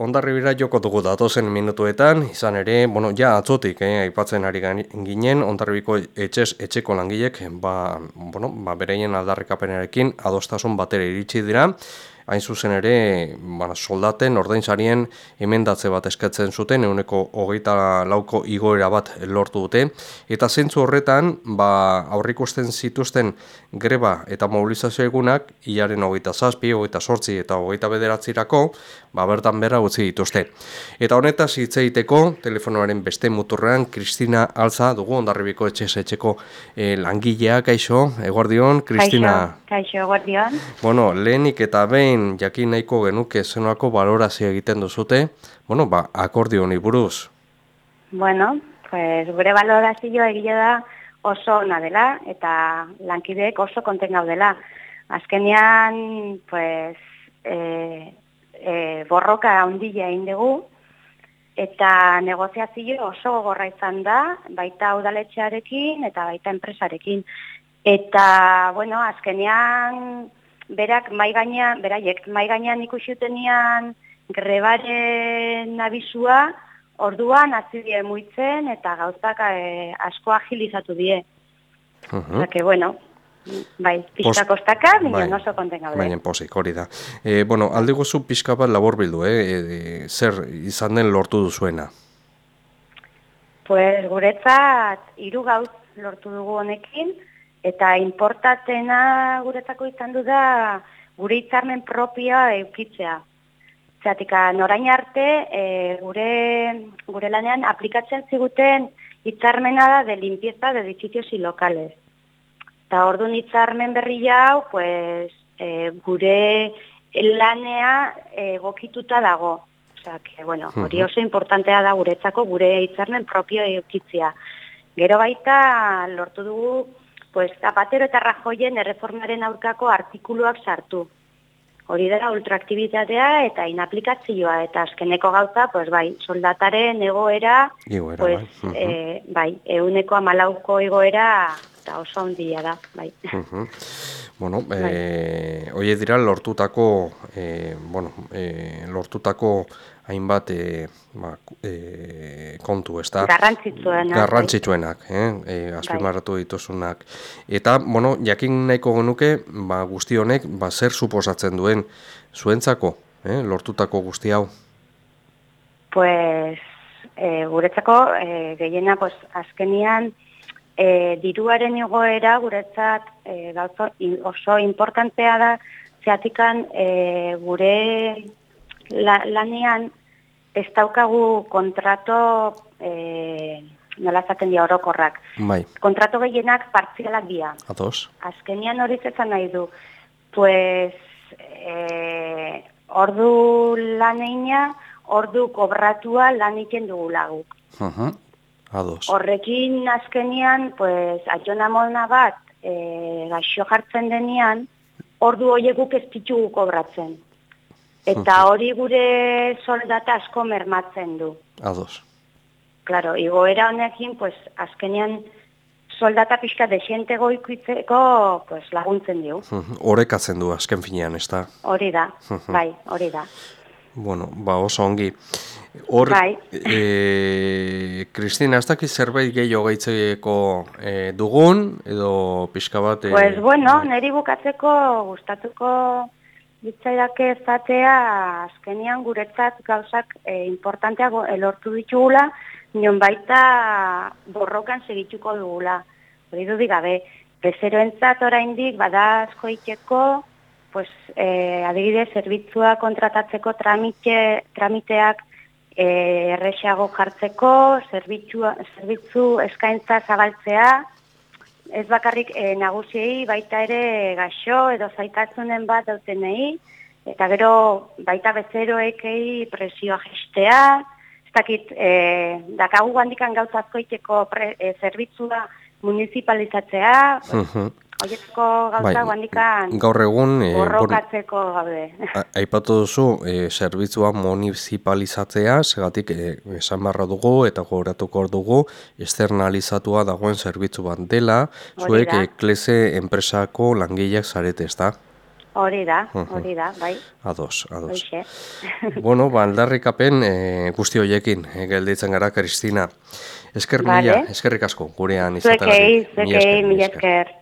ondarribira joko dugu datozen minutuetan, izan ere, bueno, ja atzotik, eh, aipatzen ari ginen, ondarribiko etxez etxeko langilek, ba, bueno, ba, bereien aldarrikapenarekin adostasun batera iritsi dira, hain zuzen ere ba, soldaten ordainsarien emendatze bat eskatzen zuten, eguneko hogeita lauko igoera bat lortu dute, eta zentzu horretan ba, aurrikusten zituzten greba eta mobilizazio egunak, iaren hogeita zazpi, hogeita sortzi eta hogeita bederatzirako, ba, bertan berra utzi dituzte. Eta honetaz hitz egiteko telefonoaren beste muturrean Kristina Alza dugu ondarribiko etxe etxeko e, langileak kaixo, eguardion, Kristina. Kaixo, kaixo, eguardion. Bueno, lehenik eta behin jakin nahiko genuke zenako balorazio egiten duzute, bueno, ba, akordio honi buruz. Bueno, pues gure balorazio egile da oso ona dela eta lankideek oso konten gaudela. Azkenean, pues, eh, e, borroka ondila egin dugu, eta negoziazio oso gogorra izan da, baita udaletxearekin eta baita enpresarekin. Eta, bueno, azkenean, berak mai gainean, beraiek mai gainean ikusutenian grebaren abisua, orduan azidie muitzen eta gauzak e, asko agilizatu die. Uh -huh. que, bueno, Bai, pixka kostaka, bai, oso konten gaude. Baina posik, hori da. E, bueno, alde gozu pixka bat labor bildu, eh? E, zer izan den lortu duzuena? Pues guretzat hiru gauz lortu dugu honekin, eta importatena guretzako izan du da gure hitzarmen propioa eukitzea. Zatika, norain arte, e, gure, gure lanean aplikatzen ziguten hitzarmena da de limpieza de edificios y locales. Eta ordu nitzarmen berri hau, pues, e, gure lanea egokituta dago. Osea, que, bueno, hori oso importantea da guretzako gure hitzarmen propio eukitzia. Gero baita lortu dugu, pues, Zapatero eta Rajoyen erreformaren aurkako artikuluak sartu. Hori dara ultraaktibitatea eta inaplikazioa eta azkeneko gauza, pues, bai, soldataren egoera, pues, bai, e, bai euneko amalauko egoera eta oso ondia da, bai. Bueno, bai. eh, oie dira lortutako, eh, bueno, eh, lortutako hainbat eh, ba, eh, kontu, ez da? Garrantzitsuenak. Garrantzitsuenak, eh? eh azpimarratu bai. dituzunak. Eta, bueno, jakin nahiko genuke, ba, guzti honek, ba, zer suposatzen duen zuentzako, eh? lortutako guzti hau? Pues, eh, guretzako, eh, gehiena, pues, azkenian, e, diruaren igoera guretzat e, oso importantea da zeatikan e, gure la, lanean ez daukagu kontrato e, nola zaten dia orokorrak. Bai. Kontrato gehienak partzialak dira. Atos. Azkenian hori zetzen nahi du. Pues, e, ordu laneina, ordu kobratua lan iken dugu laguk. Uh Ados. Horrekin azkenian, pues, atxona molna bat, e, gaixo jartzen denean, ordu hoiekuk ez ditugu kobratzen. Eta hori gure soldata asko mermatzen du. Ados. Claro, igoera honekin, pues, azkenian soldata pixka desiente goikuitzeko pues, laguntzen dio. Horekatzen du azken finean, ez da? Hori da, bai, hori da. Bueno, ba, oso ongi. Hor, bai. e, Kristina, ez dakit zerbait gehiago gaitzeko e, dugun, edo pixka bat... E, pues bueno, e, niri bukatzeko gustatuko ditzaidake zatea azkenian guretzat gauzak e, importanteak elortu ditugula, nion baita borrokan segituko dugula. Hori du digabe, bezeroentzat oraindik bada asko ikeko, pues, e, adibidez, zerbitzua kontratatzeko tramite, tramiteak e, errexago jartzeko, zerbitzua, zerbitzu eskaintza zabaltzea, ez bakarrik e, nagusiei baita ere gaixo edo zaitasunen bat dautenei, eta gero baita bezeroekei presioa gestea, ez dakit, e, dakagu handikan gauzazkoiteko e, zerbitzua municipalizatzea, Oietako gauza bai, gaur egun e, borrokatzeko gaude. Aipatu duzu e, zerbitzua municipalizatzea, segatik e, esan barra dugu eta gogoratuko dugu externalizatua dagoen zerbitzu bat dela, zuek klese enpresako langileak zarete, ez da? Hori da, hori da, bai. Ados, ados. Hoxe. bueno, ba, aldarrikapen e, guzti hoiekin e, gelditzen gara, Kristina. Esker Vale. mila, eskerrik asko, gurean Zuekei. Mila zuekei, esker, mila esker.